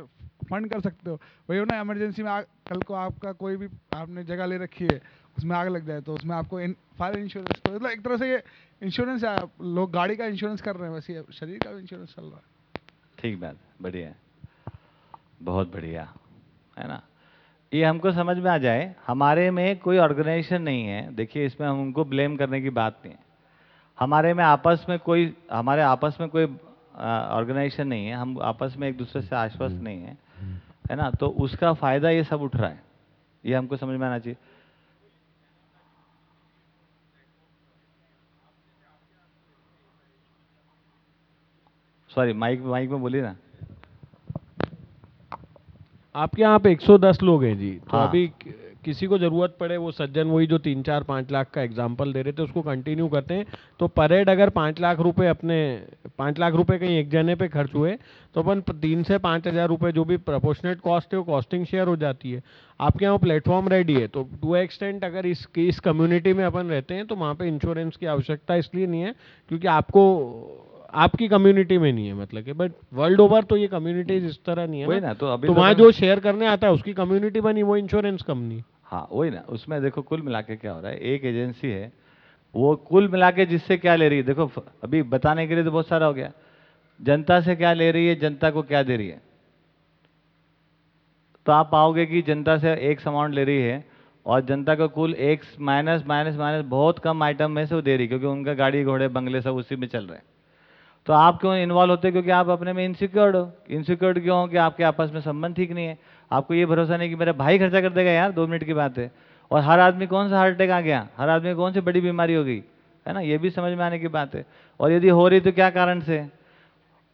फंड कर सकते हो। वही हो ना इमरजेंसी में आ, कल को आपका कोई भी आपने जगह ले रखी है उसमें आग लग जाए तो उसमें आपको फायर इंश्योरेंस मतलब एक तरह से ये इंश्योरेंस है लोग गाड़ी का इंश्योरेंस कर रहे हैं वैसे शरीर का भी इंश्योरेंस चल रहा है। ठीक बात बढ़िया है। बहुत बढ़िया है ना? ये हमको समझ में आ जाए हमारे में कोई ऑर्गेनाइजेशन नहीं है। देखिए इसमें हम उनको ब्लेम करने की बात नहीं है। हमारे में आपस में कोई हमारे आपस में कोई ऑर्गेनाइजेशन नहीं है। हम आपस में एक दूसरे से आश्वस्त नहीं है है ना? तो उसका फ़ायदा ये सब उठ रहा है। ये हमको समझ में आना चाहिए। सॉरी माइक माइक में बोलिए ना। आपके यहाँ पे 110 लोग हैं जी। तो हाँ। अभी कि- किसी को ज़रूरत पड़े वो सज्जन वही जो तीन चार पाँच लाख का एग्ज़ाम्पल दे रहे थे उसको कंटिन्यू करते हैं। तो पर हेड अगर पाँच लाख रुपए अपने पाँच लाख रुपए कहीं एक जने पे खर्च हुए तो अपन प- तीन से पाँच हज़ार रुपये जो भी प्रपोर्शनेट कॉस्ट है वो कॉस्टिंग शेयर हो जाती है। आपके यहाँ प्लेटफॉर्म रेडी है तो टू एक्सटेंट अगर इस इस कम्युनिटी में अपन रहते हैं तो वहाँ पे इंश्योरेंस की आवश्यकता इसलिए नहीं है क्योंकि आपको आपकी कम्युनिटी में नहीं है मतलब कि बट वर्ल्ड ओवर तो ये कम्युनिटीज इस तरह नहीं है वही ना। तो अभी तो तो वहाँ जो शेयर करने आता है उसकी कम्युनिटी बनी वो इंश्योरेंस कंपनी हाँ वही ना उसमें देखो कुल मिला के क्या हो रहा है एक एजेंसी है वो कुल मिला के जिससे क्या ले रही है देखो अभी बताने के लिए तो बहुत सारा हो गया जनता से क्या ले रही है जनता को क्या दे रही है? तो आप पाओगे कि जनता से एक अमाउंट ले रही है और जनता को कुल एक माइनस माइनस माइनस बहुत कम आइटम में से वो दे रही है क्योंकि उनका गाड़ी घोड़े बंगले सब उसी में चल रहे हैं। तो आप क्यों इन्वॉल्व होते क्योंकि आप अपने में इनसिक्योर्ड हो। इनसिक्योर्ड क्यों हो कि आपके आपस में संबंध ठीक नहीं है? आपको ये भरोसा नहीं कि मेरा भाई खर्चा कर देगा यार, दो मिनट की बात है। और हर आदमी कौन सा हार्ट अटैक आ गया? हर आदमी कौन सी बड़ी बीमारी हो गई? है ना? ये भी समझ में आने की बात है। और यदि हो रही तो क्या कारण से?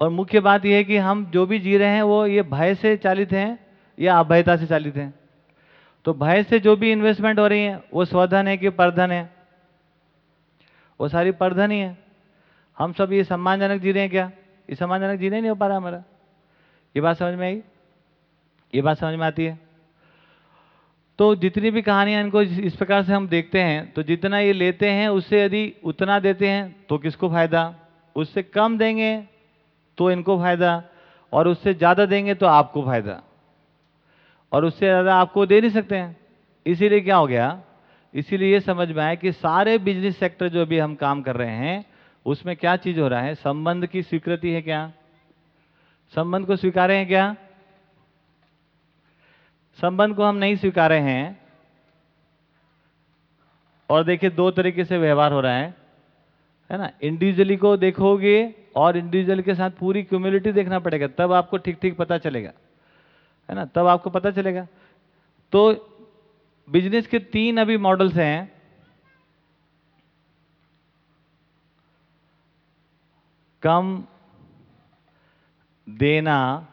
और मुख्य बात यह है कि हम जो भी जी रहे हैं, वो ये भय से चालित हैं या अभयता से चालित हैं? तो भय से जो भी इन्वेस्टमेंट हो रही है, वो स्वधन है कि परधन है? वो सारी परधन ही है। हम सब ये सम्मानजनक जी रहे हैं क्या? ये सम्मानजनक जीने नहीं हो पा रहा हमारा। ये बात समझ में आई? ये बात समझ में आती है? तो जितनी भी कहानियाँ इनको इस प्रकार से हम देखते हैं तो जितना ये लेते हैं, उससे यदि उतना देते हैं तो किसको फ़ायदा? उससे कम देंगे तो इनको फ़ायदा। और उससे ज़्यादा देंगे तो आपको फ़ायदा। और उससे ज़्यादा आपको दे नहीं सकते हैं। इसीलिए क्या हो गया? इसीलिए ये समझ में आया कि सारे बिज़नेस सेक्टर जो अभी हम काम कर रहे हैं उसमें क्या चीज़ हो रहा है? संबंध की स्वीकृति है क्या? संबंध को स्वीकारे हैं क्या? संबंध को हम नहीं स्वीकारे हैं। और देखिए, दो तरीके से व्यवहार हो रहा है। है ना? इंडिविजुअली को देखोगे और इंडिविजुअल के साथ पूरी क्यूमुलिटी देखना पड़ेगा। तब आपको ठीक ठीक पता चलेगा। है ना? तब आपको पता चलेगा। तो बिज़नेस के तीन अभी मॉडल्स हैं। कम देना,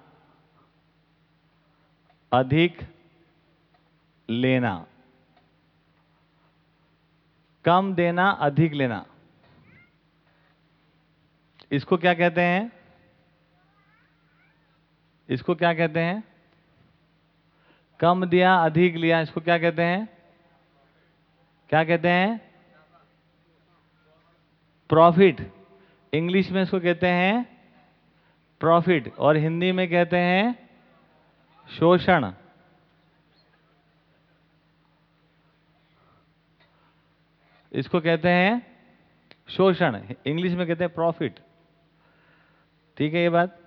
अधिक लेना। कम देना, अधिक लेना। इसको क्या कहते हैं? इसको क्या कहते हैं? कम दिया, अधिक लिया, इसको क्या कहते हैं? क्या कहते हैं? प्रॉफिट। इंग्लिश में इसको कहते हैं प्रॉफिट और हिंदी में कहते हैं शोषण। इसको कहते हैं शोषण, इंग्लिश में कहते हैं प्रॉफिट। ठीक है ये बात?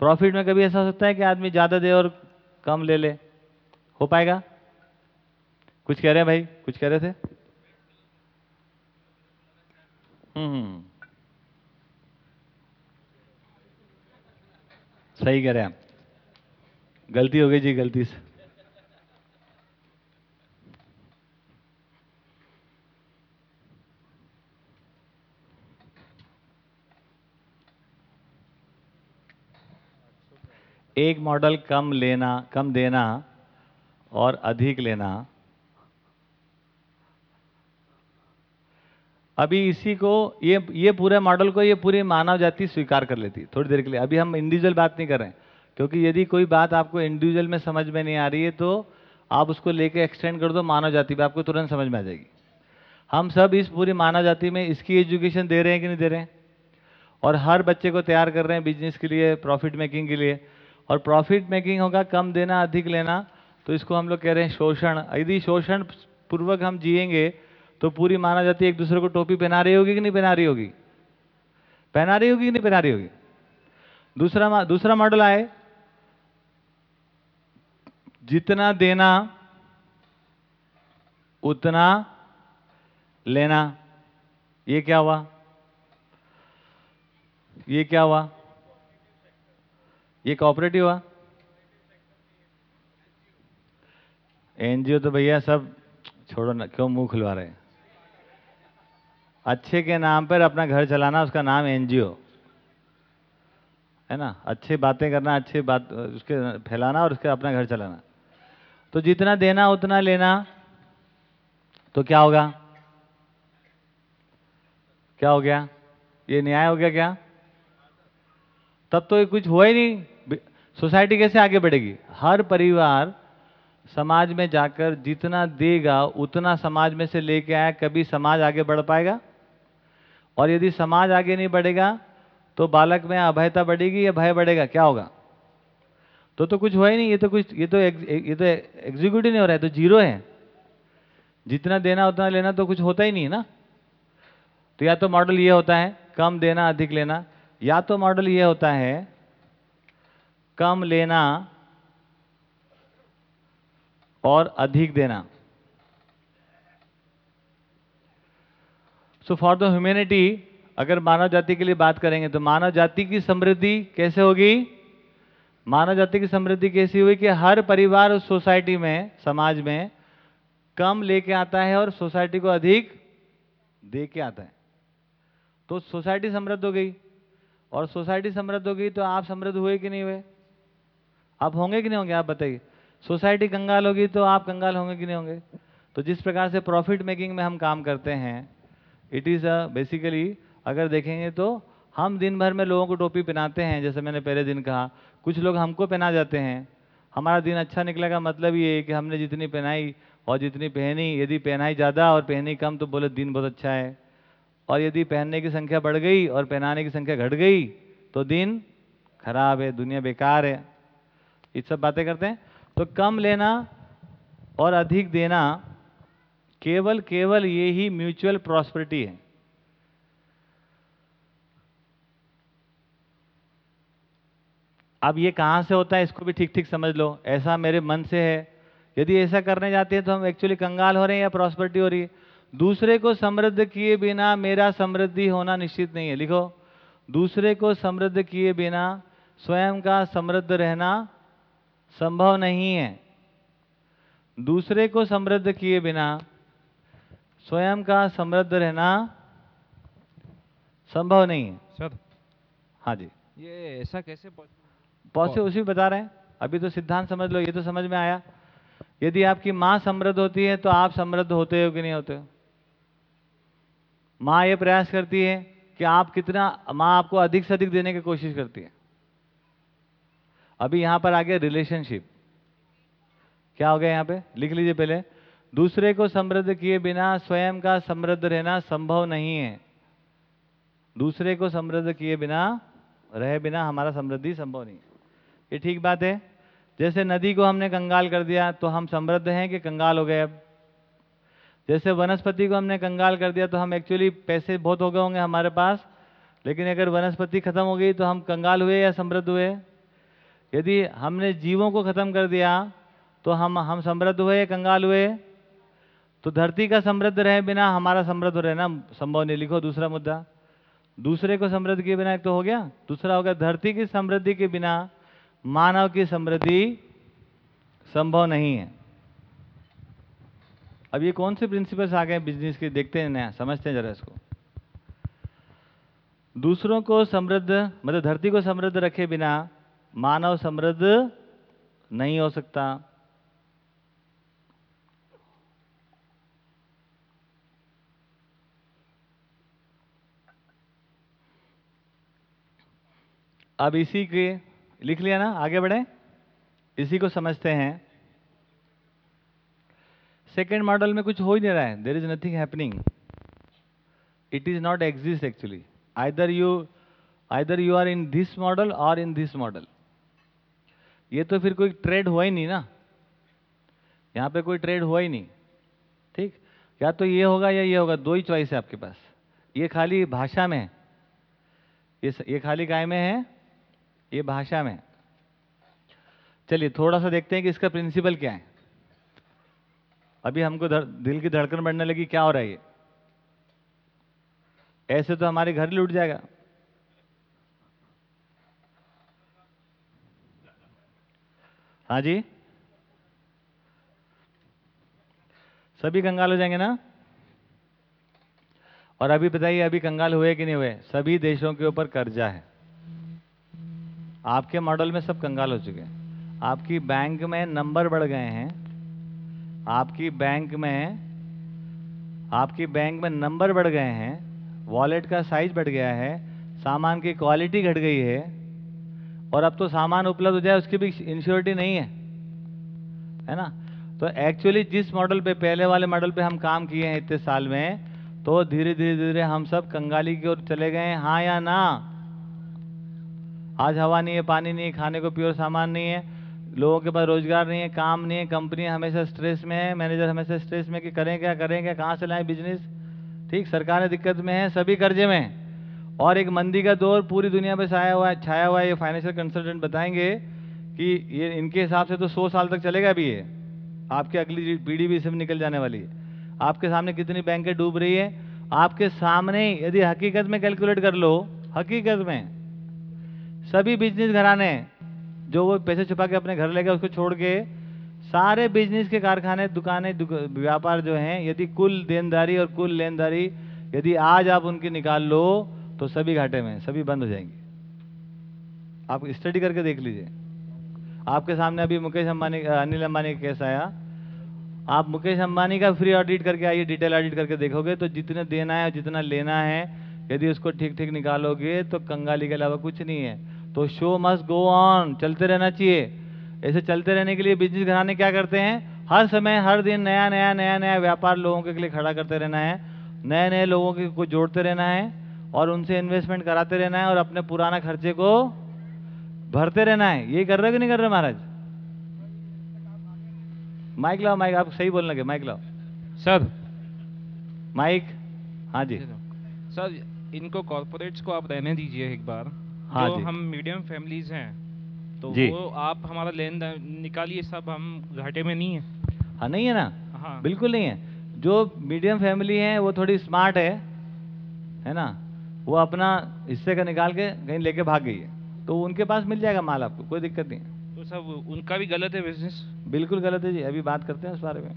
प्रॉफिट में कभी ऐसा हो सकता है कि आदमी ज़्यादा दे और कम ले ले? हो पाएगा? कुछ कह रहे हैं भाई? कुछ कह रहे थे? हम्म सही कह रहे हैं गलती हो गई जी, गलती से। एक मॉडल कम लेना, कम देना और अधिक लेना अभी इसी को, ये ये पूरे मॉडल को ये पूरी मानव जाति स्वीकार कर लेती थोड़ी देर के लिए। अभी हम इंडिविजुअल बात नहीं कर रहे हैं, क्योंकि यदि कोई बात आपको इंडिविजुअल में समझ में नहीं आ रही है तो आप उसको लेके एक्सटेंड कर दो मानव जाति पे, आपको तुरंत समझ में आ जाएगी। हम सब इस पूरी मानव जाति में इसकी एजुकेशन दे रहे हैं कि नहीं दे रहे हैं? और हर बच्चे को तैयार कर रहे हैं बिज़नेस के लिए प्रॉफिट मेकिंग के लिए। और प्रॉफिट मेकिंग होगा, कम देना, अधिक लेना तो इसको हम लोग कह रहे हैं शोषण। यदि शोषण पूर्वक हम जिएँगे तो पूरी माना जाती है एक दूसरे को टोपी पहना रही होगी कि नहीं पहना रही होगी? पहना रही होगी कि नहीं पहना रही होगी? दूसरा दूसरा मॉडल आए। जितना देना, उतना लेना। ये क्या हुआ? ये क्या हुआ? ये कॉपरेटिव हुआ? एनजीओ तो भैया सब छोड़ो ना, क्यों मुँह खुलवा रहे हैं? अच्छे के नाम पर अपना घर चलाना, उसका नाम एनजीओ। है ना? अच्छी बातें करना, अच्छी बात, उसके फैलाना और उसके अपना घर चलाना। तो जितना देना, उतना लेना। तो क्या होगा? क्या हो गया? ये न्याय हो गया क्या? तब तो ये कुछ हुआ ही नहीं। सोसाइटी कैसे आगे बढ़ेगी? हर परिवार समाज में जाकर जितना देगा, उतना समाज में से लेके आया, कभी समाज आगे बढ़ पाएगा? और यदि समाज आगे नहीं बढ़ेगा तो बालक में अभयता बढ़ेगी, या भय बढ़ेगा? क्या होगा? तो तो कुछ हुआ ही नहीं, ये तो कुछ, ये तो एग- ये तो एग्जीक्यूटिव नहीं हो रहा है तो ज़ीरो है। जितना देना उतना लेना तो कुछ होता ही नहीं है ना। तो या तो मॉडल ये होता है, कम देना, अधिक लेना। या तो मॉडल ये होता है, कम लेना और अधिक देना। सो फॉर द ह्यूमैनिटी अगर मानव जाति के लिए बात करेंगे तो मानव जाति की समृद्धि कैसे होगी? मानव जाति की समृद्धि कैसी हुई कि हर परिवार उस सोसाइटी में, समाज में कम लेके आता है और सोसाइटी को अधिक दे के आता है। तो सोसाइटी समृद्ध हो गई। और सोसाइटी समृद्ध हो गई तो आप समृद्ध हुए कि नहीं हुए? आप होंगे कि नहीं होंगे? आप बताइए। सोसाइटी कंगाल होगी तो आप कंगाल होंगे कि नहीं होंगे? तो जिस प्रकार से प्रॉफिट मेकिंग में हम काम करते हैं इट इज़ अ बेसिकली अगर देखेंगे तो हम दिन भर में लोगों को टोपी पहनाते हैं, जैसे मैंने पहले दिन कहा। कुछ लोग हमको पहना जाते हैं। हमारा दिन अच्छा निकला का मतलब ये है कि हमने जितनी पहनाई और जितनी पहनी, यदि पहनाई ज़्यादा और पहनी कम तो बोले दिन बहुत अच्छा है। और यदि पहनने की संख्या बढ़ गई और पहनाने की संख्या घट गई तो दिन खराब है, दुनिया बेकार है। ये सब बातें करते हैं। तो कम लेना और अधिक देना केवल केवल ये ही म्यूचुअल प्रॉस्पेरिटी है। अब ये कहाँ से होता है इसको भी ठीक ठीक समझ लो। ऐसा मेरे मन से है, यदि ऐसा करने जाते हैं तो हम एक्चुअली कंगाल हो रहे हैं या प्रॉस्पेरिटी हो रही है। दूसरे को समृद्ध किए बिना मेरा समृद्धि होना निश्चित नहीं है। लिखो, दूसरे को समृद्ध किए बिना स्वयं का समृद्ध रहना संभव नहीं है। दूसरे को समृद्ध किए बिना स्वयं का समृद्ध रहना संभव नहीं है। सर। हाँ जी। ये ऐसा कैसे पॉसिबल उसी बता रहे हैं। अभी तो सिद्धांत समझ लो ये तो समझ में आया। यदि आपकी माँ समृद्ध होती है तो आप समृद्ध होते हो कि नहीं होते हो? माँ ये प्रयास करती है कि आप कितना माँ आपको अधिक से अधिक देने की कोशिश करती है। अभी यहाँ पर आ गया रिलेशनशिप क्या हो गया यहाँ पे? लिख लीजिए पहले। दूसरे को समृद्ध किए बिना स्वयं का समृद्ध रहना संभव नहीं है। दूसरे को समृद्ध किए बिना, रहे बिना हमारा समृद्धि संभव नहीं है। ये ठीक बात है? जैसे नदी को हमने कंगाल कर दिया तो हम समृद्ध हैं कि कंगाल हो गए अब? जैसे वनस्पति को हमने कंगाल कर दिया तो हम एक्चुअली पैसे बहुत हो गए होंगे हमारे पास, लेकिन अगर वनस्पति खत्म हो गई तो हम कंगाल हुए या समृद्ध हुए? यदि हमने जीवों को खत्म कर दिया तो हम हम समृद्ध हुए या कंगाल हुए? तो धरती का समृद्ध रहे बिना, हमारा समृद्ध रहना संभव नहीं। लिखो दूसरा मुद्दा। दूसरे को समृद्ध किए बिना एक तो हो गया। दूसरा हो गया, धरती की समृद्धि के बिना मानव की समृद्धि संभव नहीं है। अब ये कौन से प्रिंसिपल्स आ गए बिज़नेस के? देखते हैं नया, समझते हैं जरा इसको। दूसरों को समृद्ध मतलब धरती को समृद्ध रखे बिना मानव समृद्ध नहीं हो सकता। अब इसी के लिख लिया ना, आगे बढ़े। इसी को समझते हैं। सेकेंड मॉडल में कुछ हो ही नहीं रहा है। There is nothing happening it is not exist actually either you either you are in this model और इन दिस मॉडल ये तो फिर कोई ट्रेड हुआ ही नहीं ना। यहाँ पे कोई ट्रेड हुआ ही नहीं। ठीक? या तो ये होगा या ये होगा, दो ही चॉइस है आपके पास। ये खाली भाषा में है। ये ये खाली काय में है। ये भाषा में। चलिए थोड़ा सा देखते हैं कि इसका प्रिंसिपल क्या है। अभी हमको धर, दिल की धड़कन बढ़ने लगी क्या हो रहा है ये? ऐसे तो हमारे घर लूट जाएगा। हाँ जी? सभी कंगाल हो जाएँगे ना? और अभी बताइए अभी कंगाल हुए कि नहीं हुए? सभी देशों के ऊपर कर्जा है। आपके मॉडल में सब कंगाल हो चुके हैं। आपकी बैंक में नंबर बढ़ गए हैं। आपकी बैंक में, आपकी बैंक में नंबर बढ़ गए हैं। वॉलेट का साइज़ बढ़ गया है। सामान की क्वालिटी घट गई है। और अब तो सामान उपलब्ध हो जाए, उसकी भी इंश्योरिटी नहीं है। है ना? तो एक्चुअली जिस मॉडल पे, पहले वाले मॉडल पे हम काम किए हैं इतने साल में तो धीरे धीरे धीरे हम सब कंगाली की ओर चले गए हैं। हाँ या ना? आज हवा नहीं है, पानी नहीं है, खाने को प्योर सामान नहीं है, लोगों के पास रोज़गार नहीं है, काम नहीं है कंपनी हमेशा स्ट्रेस में है मैनेजर हमेशा स्ट्रेस में कि करें क्या करें क्या, कहाँ से लाएँ बिज़नेस ठीक, सरकार दिक्कत में है, सभी कर्जे में और एक मंदी का दौर पूरी दुनिया पे छाया हुआ है, छाया हुआ है, ये फाइनेंशियल कंसल्टेंट बताएँगे कि ये, इनके हिसाब से तो सौ साल तक चलेगा भी ये। आपकी अगली पीढ़ी भी इसमें निकल जाने वाली है। आपके सामने कितनी बैंकें डूब रही है, आपके सामने यदि हकीकत में कैलकुलेट कर लो, हकीकत में सभी बिज़नेस घराने, जो वो पैसे छुपा के अपने घर ले गए उसको छोड़ के, सारे बिज़नेस के कारखाने, दुकानें व्यापार जो हैं, यदि कुल देनदारी और कुल लेनदारी यदि आज आप उनकी निकाल लो तो सभी घाटे में, सभी बंद हो जाएँगे। आप स्टडी करके देख लीजिए। आपके सामने अभी मुकेश अंबानी, अनिल अंबानी का केस आया। आप मुकेश अंबानी का फ्री ऑडिट करके आइए डिटेल ऑडिट करके देखोगे तो जितने देना है और जितना लेना है, यदि उसको ठीक ठीक निकालोगे तो कंगाली के अलावा कुछ नहीं है। तो शो मस्ट गो ऑन चलते रहना चाहिए। ऐसे चलते रहने के लिए बिज़नेस घराने क्या करते हैं? हर समय हर दिन नया नया नया नया व्यापार लोगों के लिए खड़ा करते रहना है। नए नए लोगों के को जोड़ते रहना है और उनसे इन्वेस्टमेंट कराते रहना है और अपने पुराना खर्चे को भरते रहना है। ये कर रहे हो कि नहीं कर रहे महाराज? माइक लाओ माइक आप सही बोलने के माइक लाओ। सर माइक हाँ जी। सर इनको कॉर्पोरेट्स को आप रहने दीजिए एक बार। हाँ जो हम मीडियम फैमिलीज़ हैं तो वो आप हमारा लेन देन निकालिए सब हम घाटे में नहीं है। हाँ नहीं है ना? हाँ। बिल्कुल नहीं है। जो मीडियम फैमिली है वो थोड़ी स्मार्ट है है ना? वो अपना हिस्से का निकाल के कहीं लेके भाग गई है। तो उनके पास मिल जाएगा माल आपको कोई दिक्कत नहीं है। तो सब उनका भी गलत है बिज़नेस बिल्कुल गलत है जी अभी बात करते हैं उस बारे में।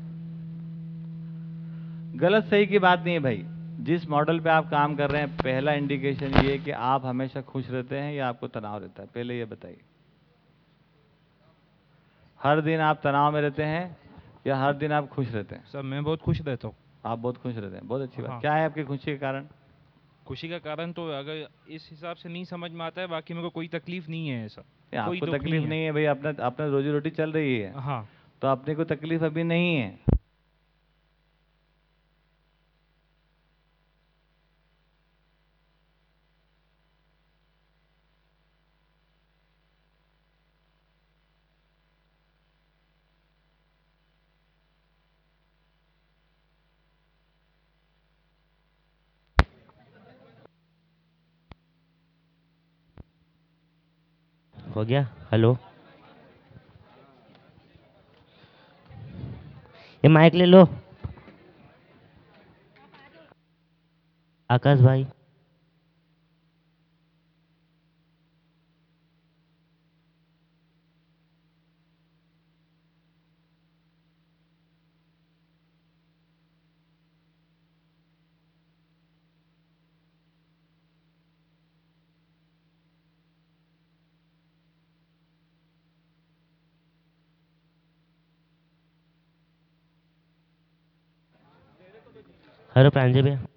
गलत सही की बात नहीं है भाई। जिस मॉडल पे आप काम कर रहे हैं पहला इंडिकेशन ये है कि आप हमेशा खुश रहते हैं या आपको तनाव रहता है? पहले ये बताइए। हर दिन आप तनाव में रहते हैं या हर दिन आप खुश रहते हैं? सर मैं बहुत खुश रहता हूँ। आप बहुत खुश रहते हैं। बहुत अच्छी बात। हाँ। क्या है आपकी खुशी के कारण? खुशी का कारण तो अगर इस हिसाब से नहीं समझ में आता है बाकी मेरे को कोई तकलीफ़ नहीं है ऐसा। आपको तकलीफ़ है। नहीं है भाई अपना अपना रोजी रोटी चल रही है। हाँ। तो अपने को तकलीफ़ अभी नहीं है। गया? हेलो ये माइक ले लो। आकाश भाई। हेलो प्रांजय भैया